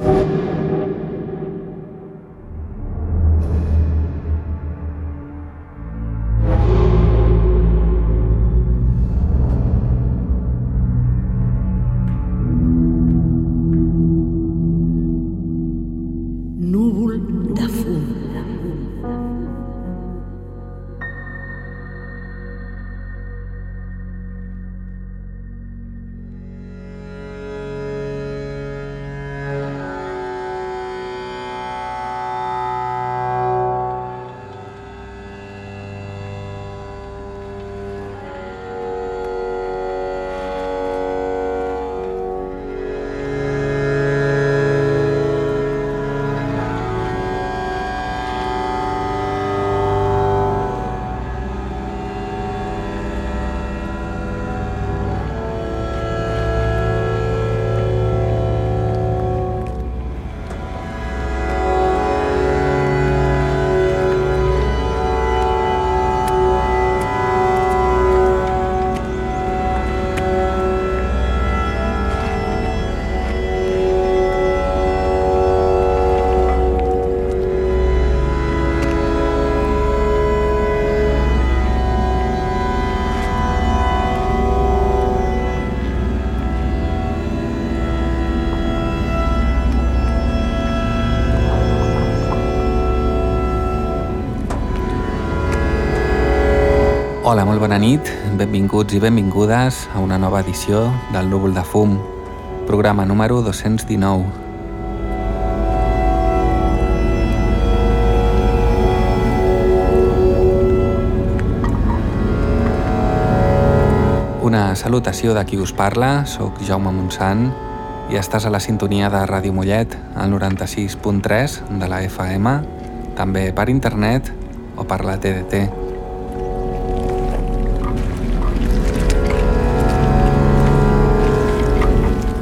you. Hola, molt bona nit, benvinguts i benvingudes a una nova edició del Núvol de Fum, programa número 219. Una salutació de qui us parla, sóc Jaume Montsant i estàs a la sintonia de Ràdio Mollet, al 96.3 de la FM, també per internet o per la TDT.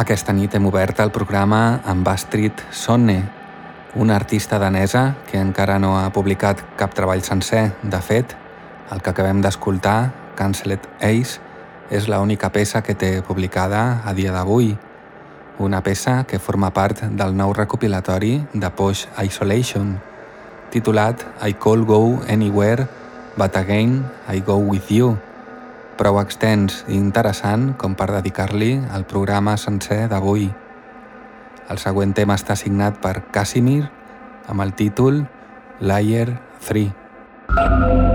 Aquesta nit hem obert el programa amb Astrid Sonne, una artista danesa que encara no ha publicat cap treball sencer. De fet, el que acabem d'escoltar, Cancelled Ace, és l'única peça que té publicada a dia d'avui, una peça que forma part del nou recopilatori de Posh Isolation, titulat I Call Go Anywhere, but again I Go With You, prou extens i interessant com per dedicar-li al programa sencer d'avui. El següent tema està signat per Casimir amb el títol Layer 3.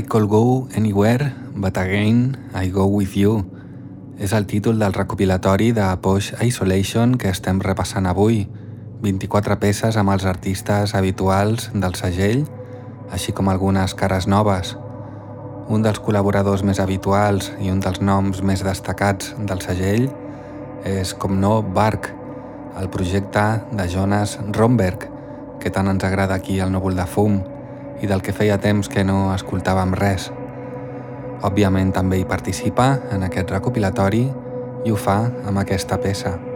I could go anywhere, but again I go with you. És el títol del recopilatori de Posh Isolation que estem repassant avui. 24 peces amb els artistes habituals del segell, així com algunes cares noves. Un dels col·laboradors més habituals i un dels noms més destacats del segell és, com no, Bark, el projecte de Jonas Romberg, que tant ens agrada aquí al núvol de fum i del que feia temps que no escoltàvem res. Òbviament també hi participa en aquest recopilatori i ho fa amb aquesta peça.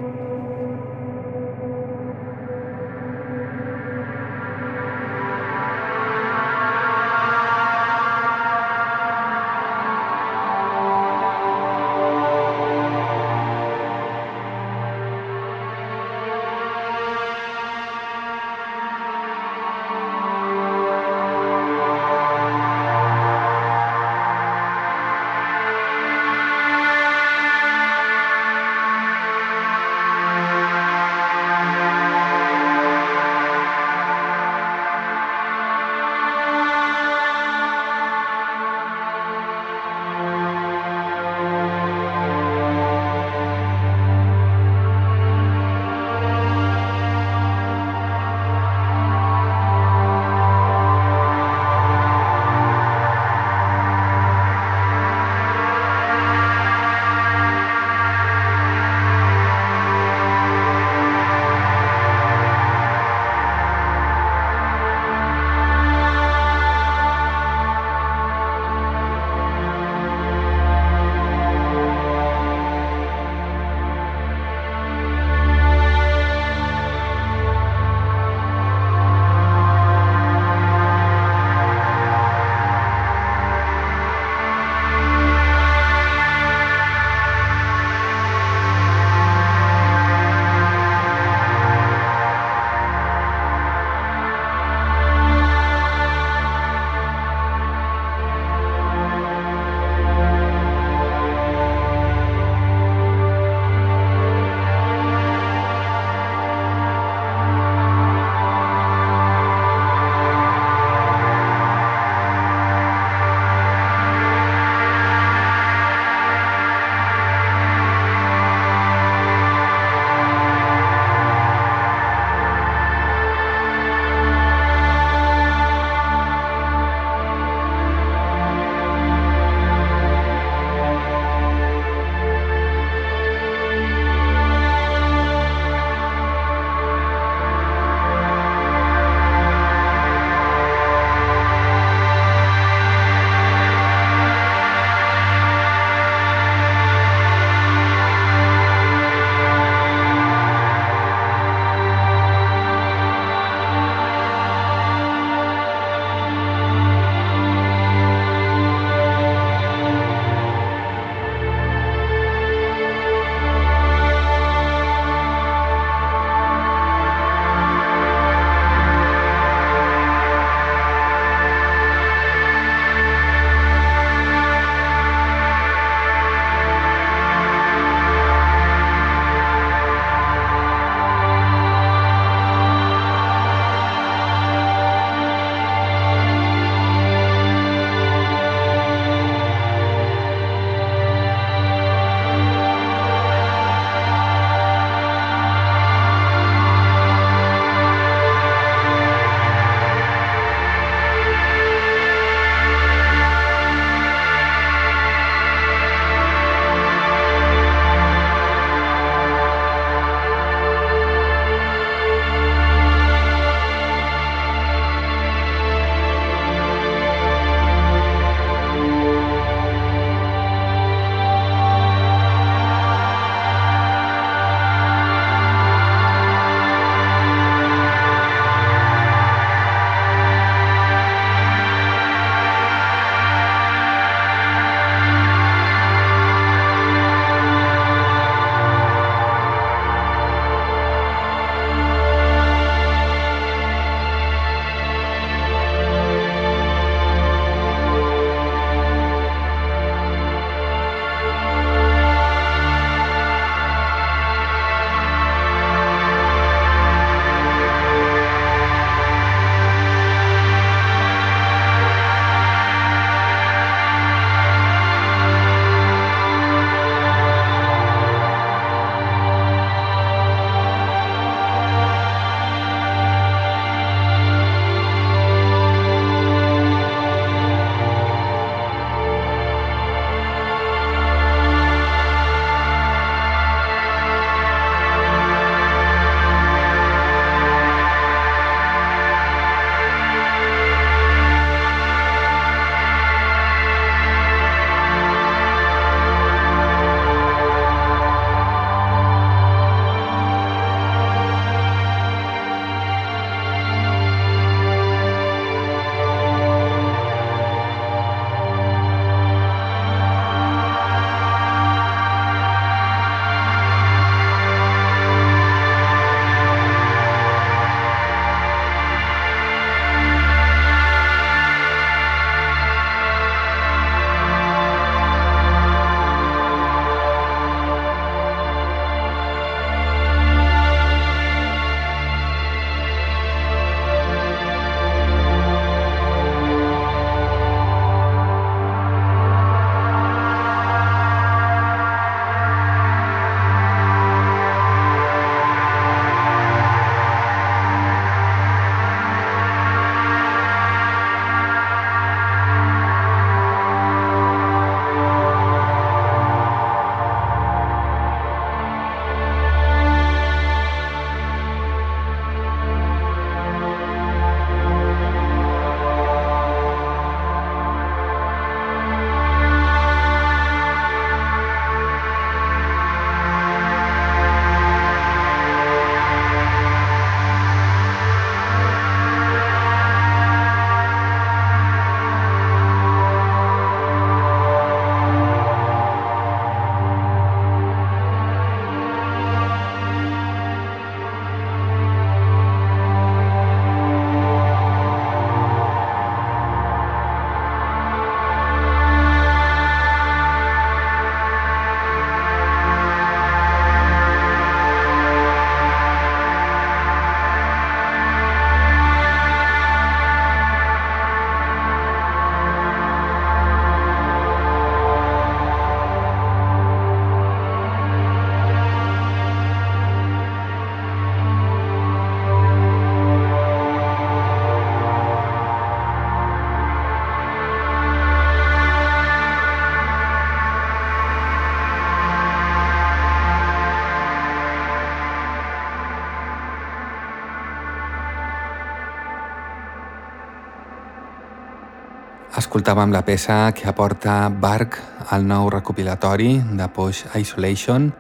Escoltàvem la peça que aporta Bark al nou recopilatori de Posh Isolation,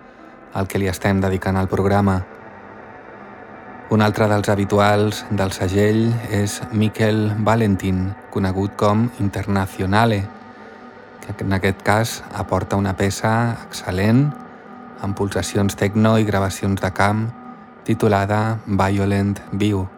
al que li estem dedicant al programa. Un altre dels habituals del segell és Miquel Valentin, conegut com Internacionale, que en aquest cas aporta una peça excel·lent amb pulsacions techno i gravacions de camp titulada Violent View.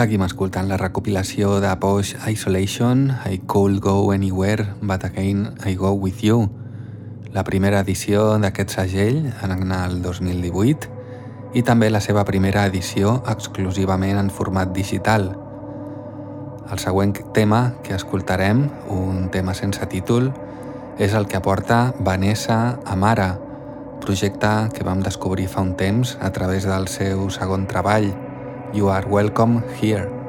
Seguim escoltant la recopilació de Posh Isolation, I Could Go Anywhere, But Again I Go With You, la primera edició d'aquest segell en el 2018 i també la seva primera edició exclusivament en format digital. El següent tema que escoltarem, un tema sense títol, és el que aporta Vanessa Amara, projecte que vam descobrir fa un temps a través del seu segon treball, You are welcome here.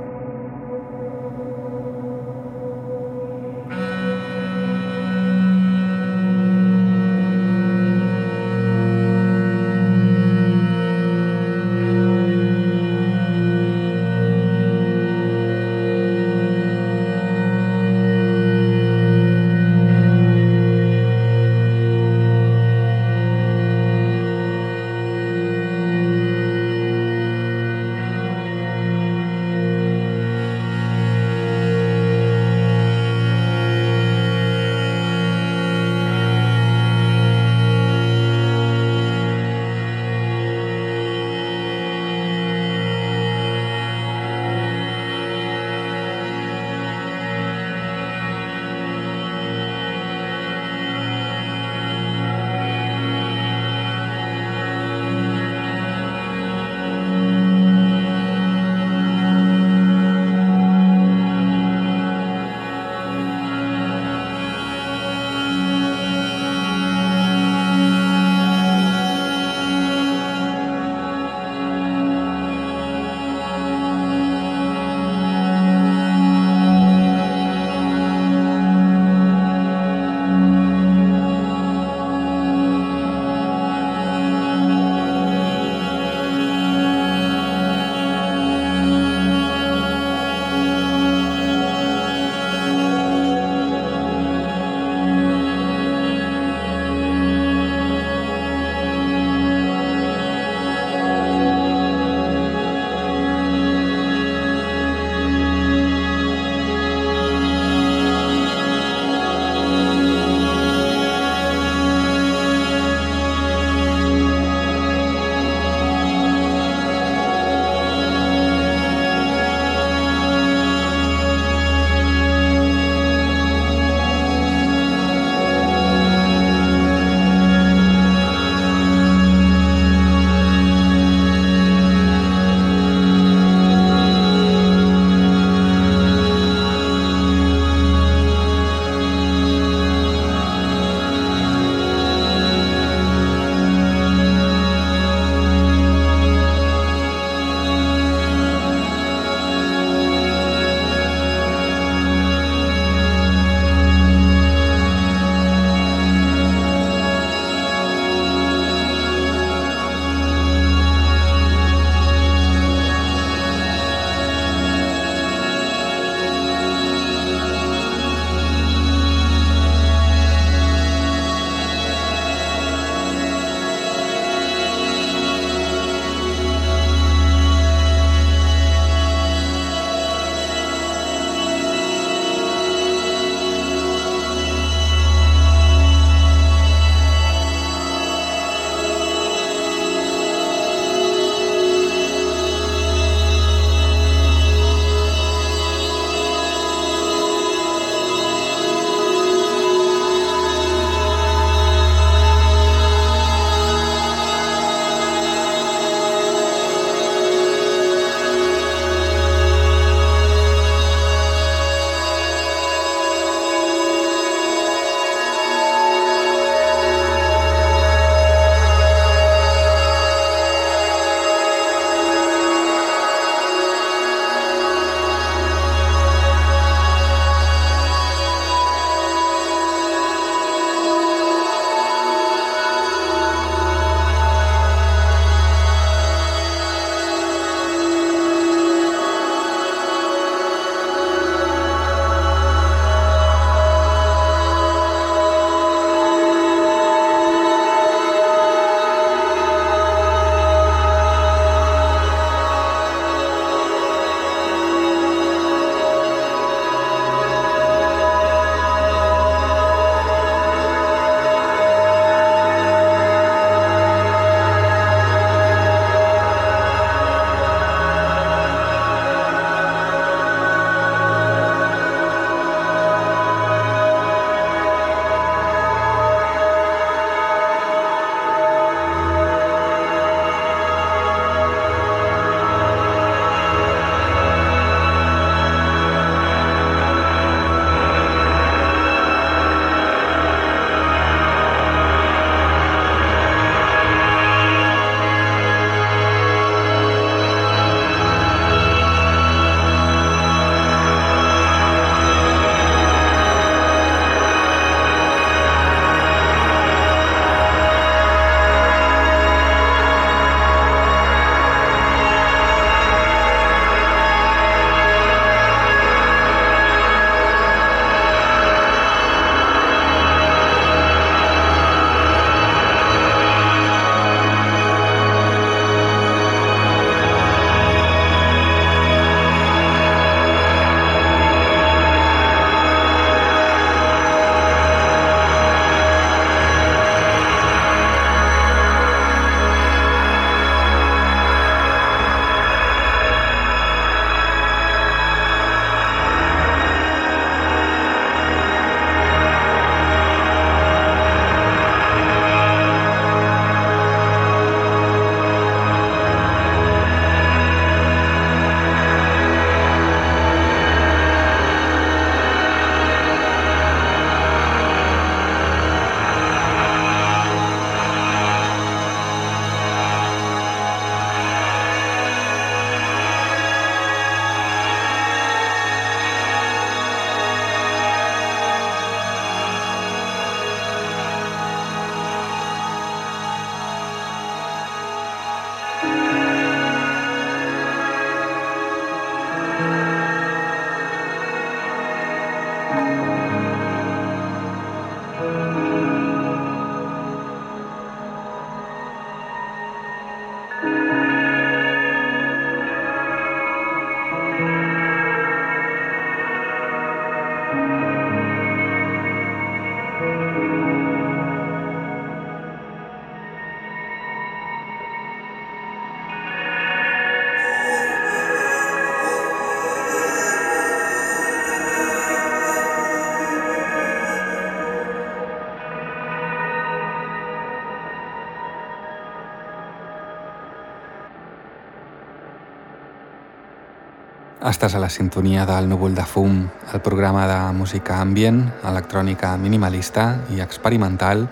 Estàs a la sintonia del Núvol de Fum, el programa de música ambient, electrònica minimalista i experimental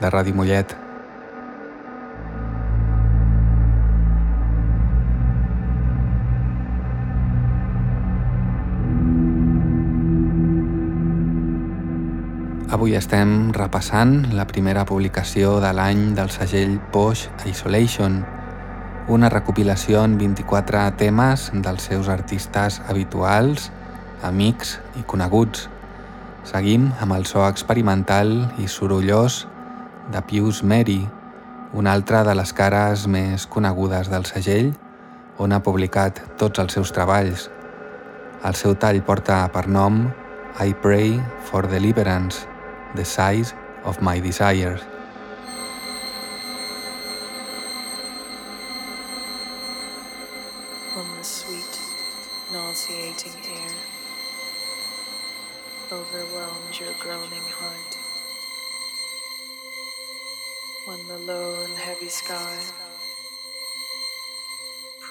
de Ràdio Mollet. Avui estem repassant la primera publicació de l'any del segell Posh Isolation, una recopilació en 24 temes dels seus artistes habituals, amics i coneguts. Seguim amb el so experimental i sorollós de Pius Mary, una altra de les cares més conegudes del segell, on ha publicat tots els seus treballs. El seu tall porta per nom I Pray for Deliverance, the size of my desires.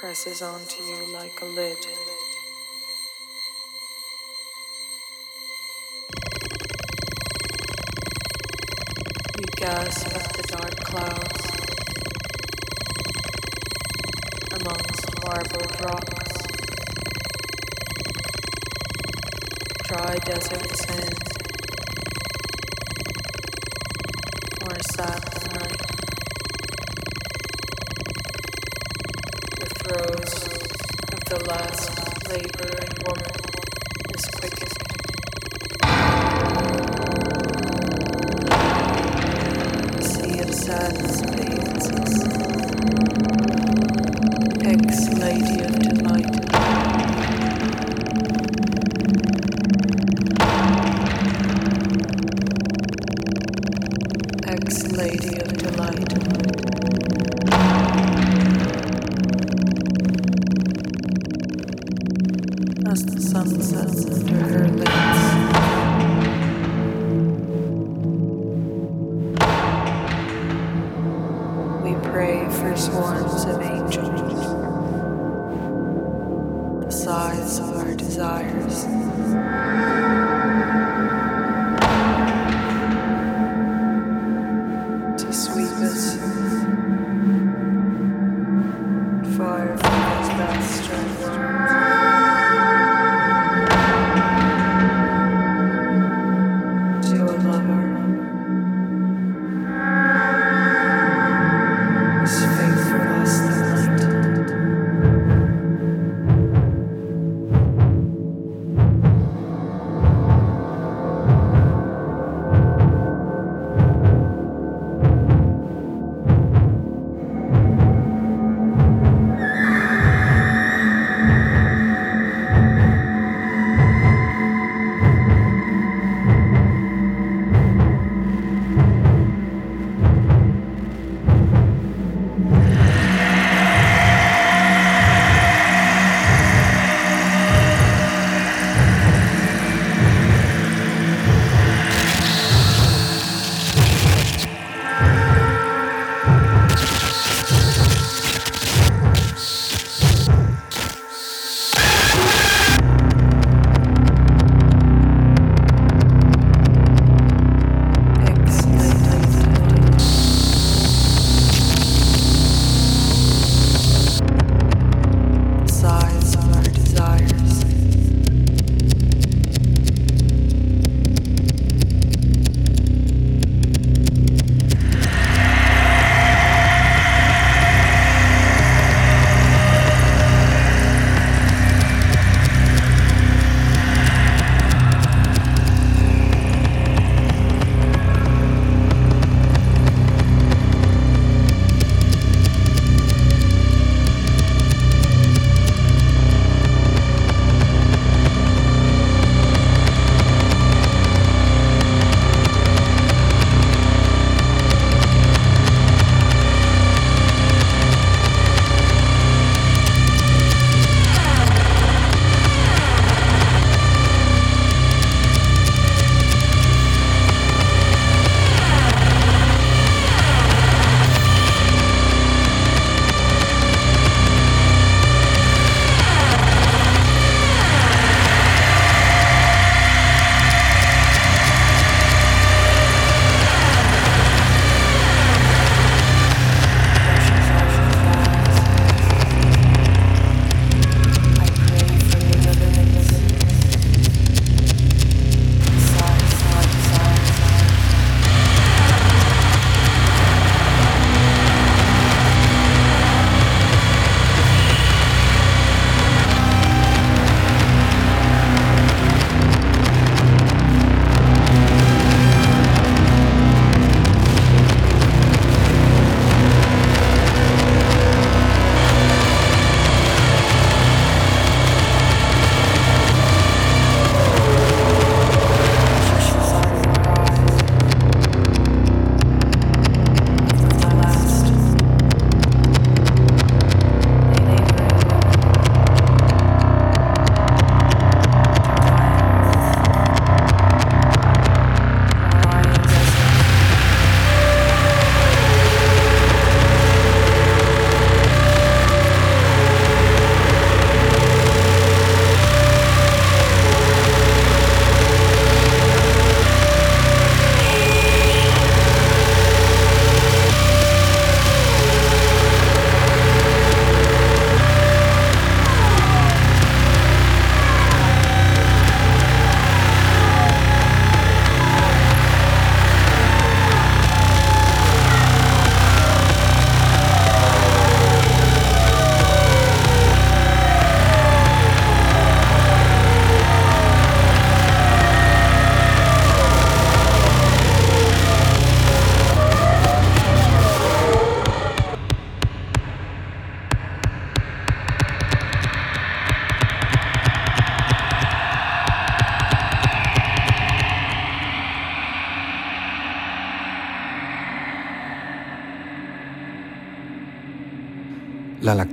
Presses onto you like a lid. We gasp at the dark clouds amongst marbled rocks, dry desert sand, more sad night. Throes of the last laboring woman is quickened.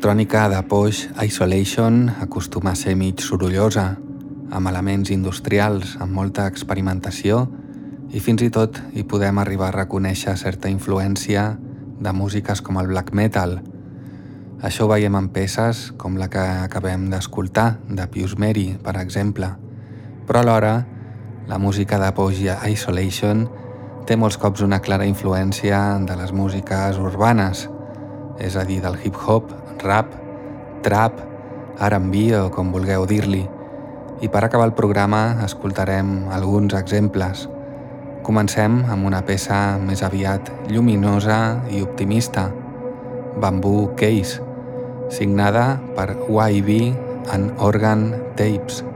L'electrònica de Posh Isolation acostuma a ser mig sorollosa, amb elements industrials, amb molta experimentació i fins i tot hi podem arribar a reconèixer certa influència de músiques com el black metal. Això ho veiem en peces com la que acabem d'escoltar, de Pius Mary, per exemple. Però alhora, la música de Posh Isolation té molts cops una clara influència de les músiques urbanes, és a dir, del hip-hop, rap, trap, R&B o com vulgueu dir-li. I per acabar el programa escoltarem alguns exemples. Comencem amb una peça més aviat lluminosa i optimista, Bamboo Case, signada per YB and Organ Tapes.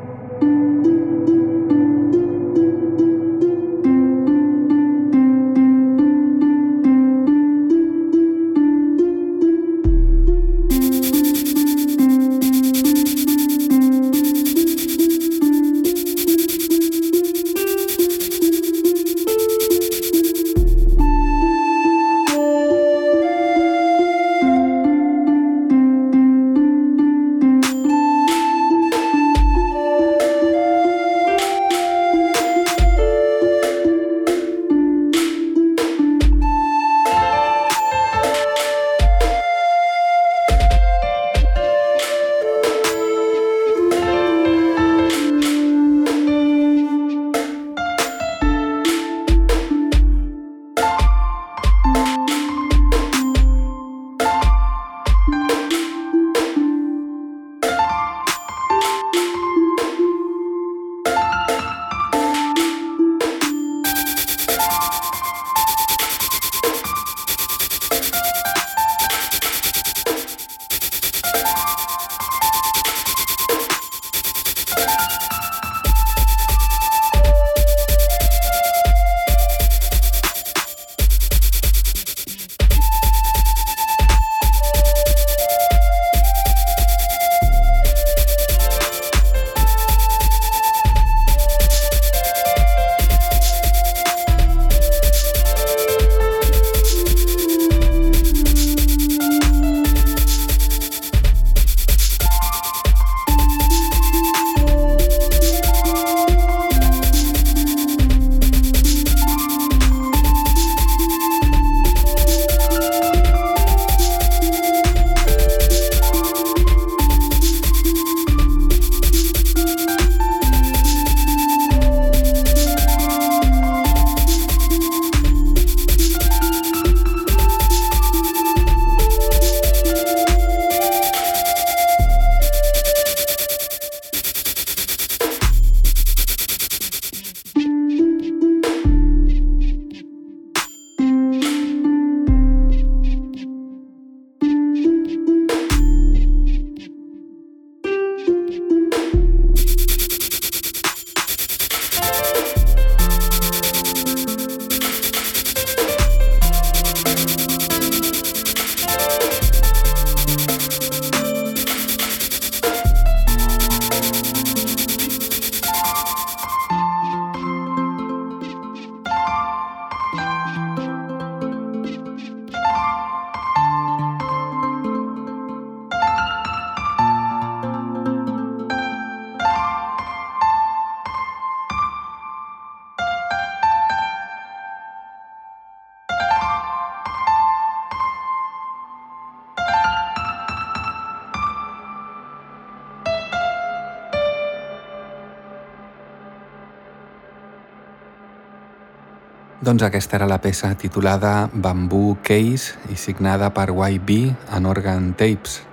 Doncs aquesta era la peça titulada Bamboo Case i signada per YB en Organ Tapes,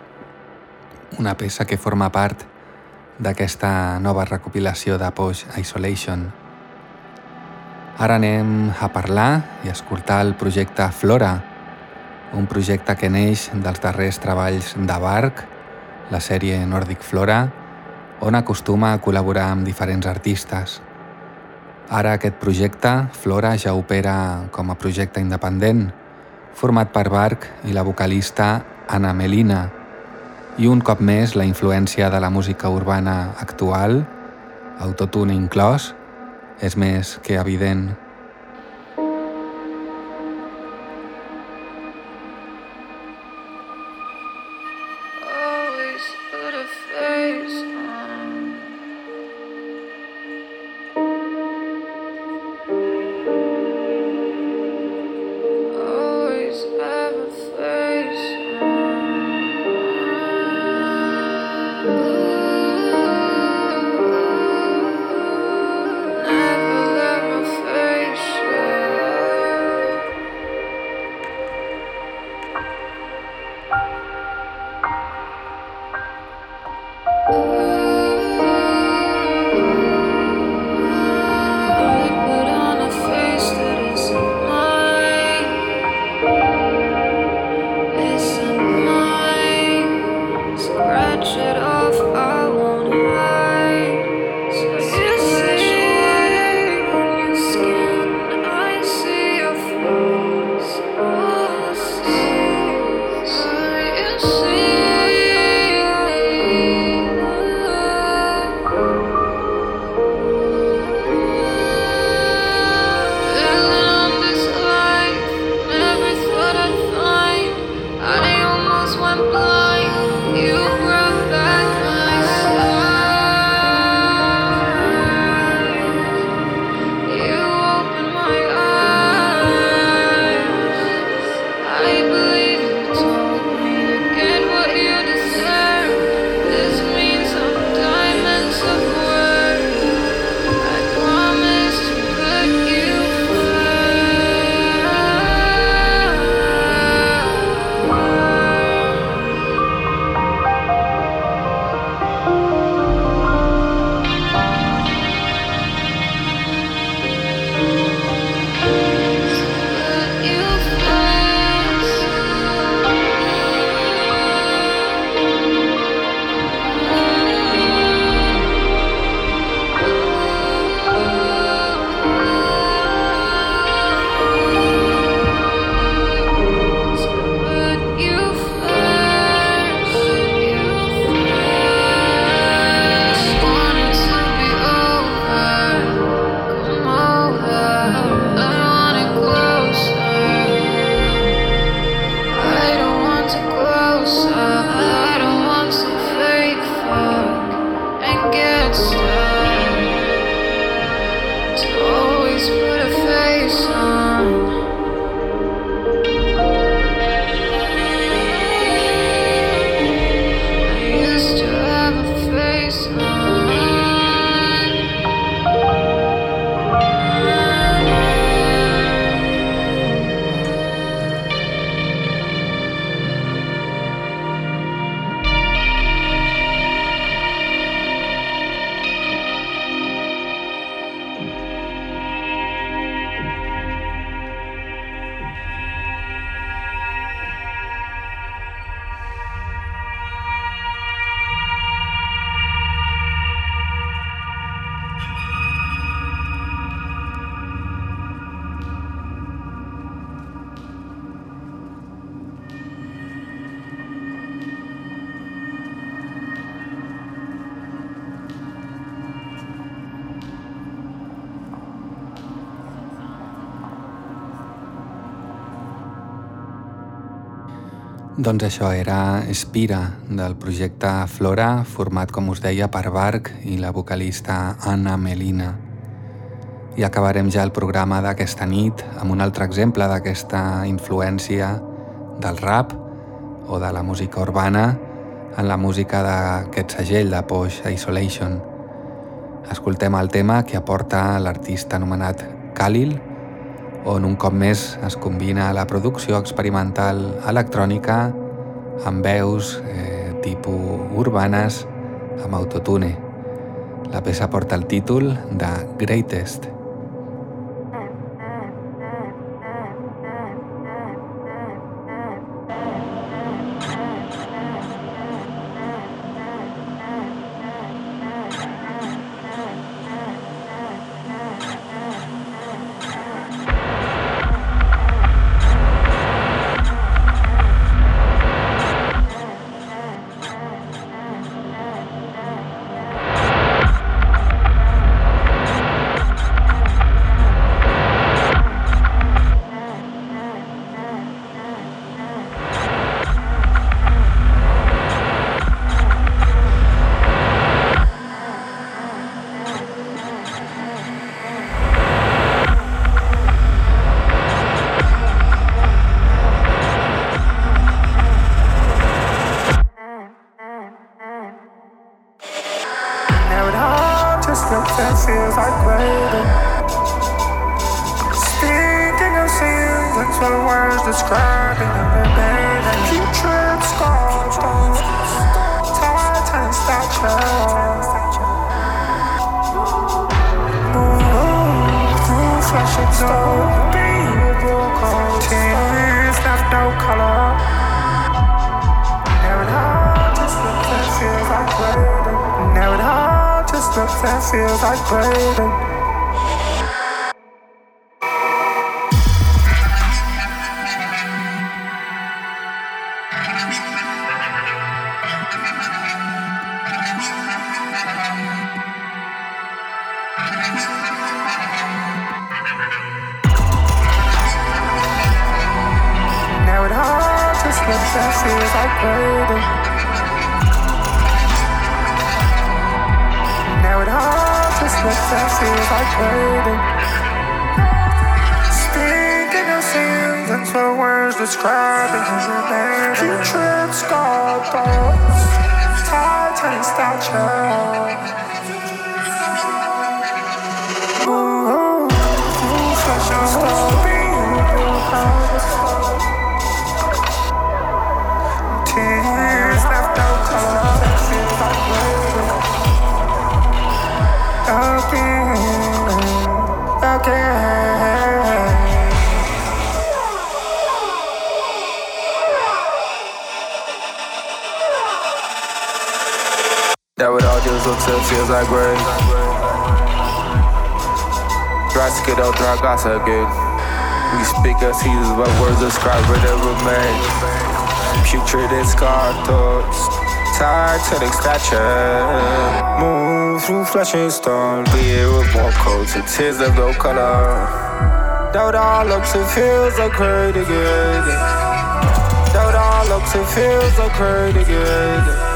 una peça que forma part d'aquesta nova recopilació de Posh Isolation. Ara anem a parlar i a escoltar el projecte Flora, un projecte que neix dels darrers treballs de Bark, la sèrie Nordic Flora, on acostuma a col·laborar amb diferents artistes. Ara aquest projecte, Flora, ja opera com a projecte independent, format per Bark i la vocalista Anna Melina, i un cop més la influència de la música urbana actual, autotune inclòs, és més que evident. Doncs això era Espira, del projecte Flora, format, com us deia, per Bark i la vocalista Anna Melina. I acabarem ja el programa d'aquesta nit amb un altre exemple d'aquesta influència del rap o de la música urbana en la música d'aquest segell de Posh Isolation. Escoltem el tema que aporta l'artista anomenat Khalil, on un cop més es combina la producció experimental electrònica amb veus eh, tipus urbanes amb autotune. La peça porta el títol de Greatest. Good. We speak as heathens, but words describe where they remain. Putrid and scarred thoughts, titanic stature. Move through flesh and stone, be it with more coats and tears of no color. Doubt all looks and feels so great again. Doubt all looks and feels so great again.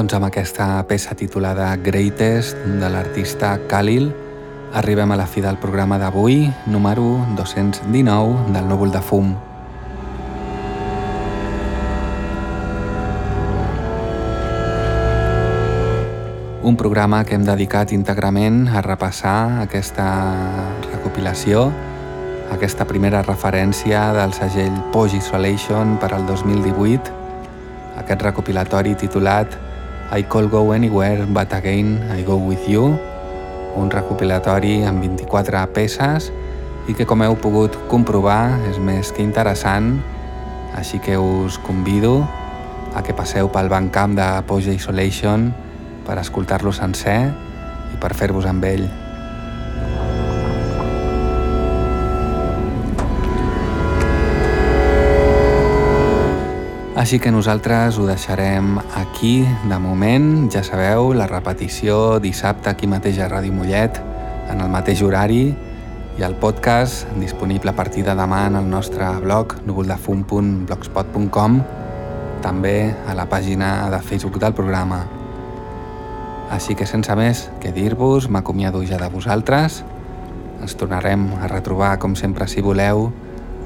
Doncs amb aquesta peça titulada Greatest de l'artista Khalil arribem a la fi del programa d'avui, número 219 del Núvol de Fum. un programa que hem dedicat íntegrament a repassar aquesta recopilació, aquesta primera referència del segell Poge Isolation per al 2018, aquest recopilatori titulat I Call Go Anywhere But Again I Go With You, un recopilatori amb 24 peces i que com heu pogut comprovar és més que interessant, així que us convido a que passeu pel bancamp de Poja Isolation per escoltar-lo sencer i per fer-vos amb ell. Així que nosaltres ho deixarem aquí de moment. Ja sabeu, la repetició dissabte aquí mateix a Ràdio Mollet, en el mateix horari, i el podcast disponible a partir de demà en el nostre blog núvoldefum.blogspot.com també a la pàgina de Facebook del programa. Així que sense més que dir-vos, m'acomiado ja de vosaltres. Ens tornarem a retrobar, com sempre, si voleu,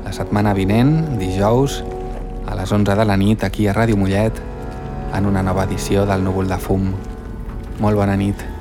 la setmana vinent, dijous, a les 11 de la nit aquí a Ràdio Mollet en una nova edició del Núvol de Fum. Molt bona nit.